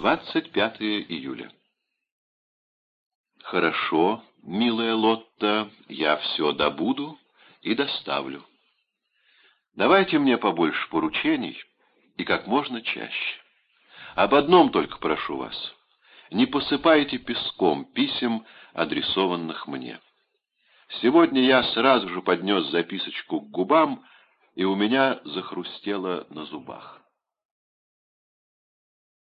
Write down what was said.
25 июля. Хорошо, милая Лотта, я все добуду и доставлю. Давайте мне побольше поручений и как можно чаще. Об одном только прошу вас. Не посыпайте песком писем, адресованных мне. Сегодня я сразу же поднес записочку к губам, и у меня захрустело на зубах.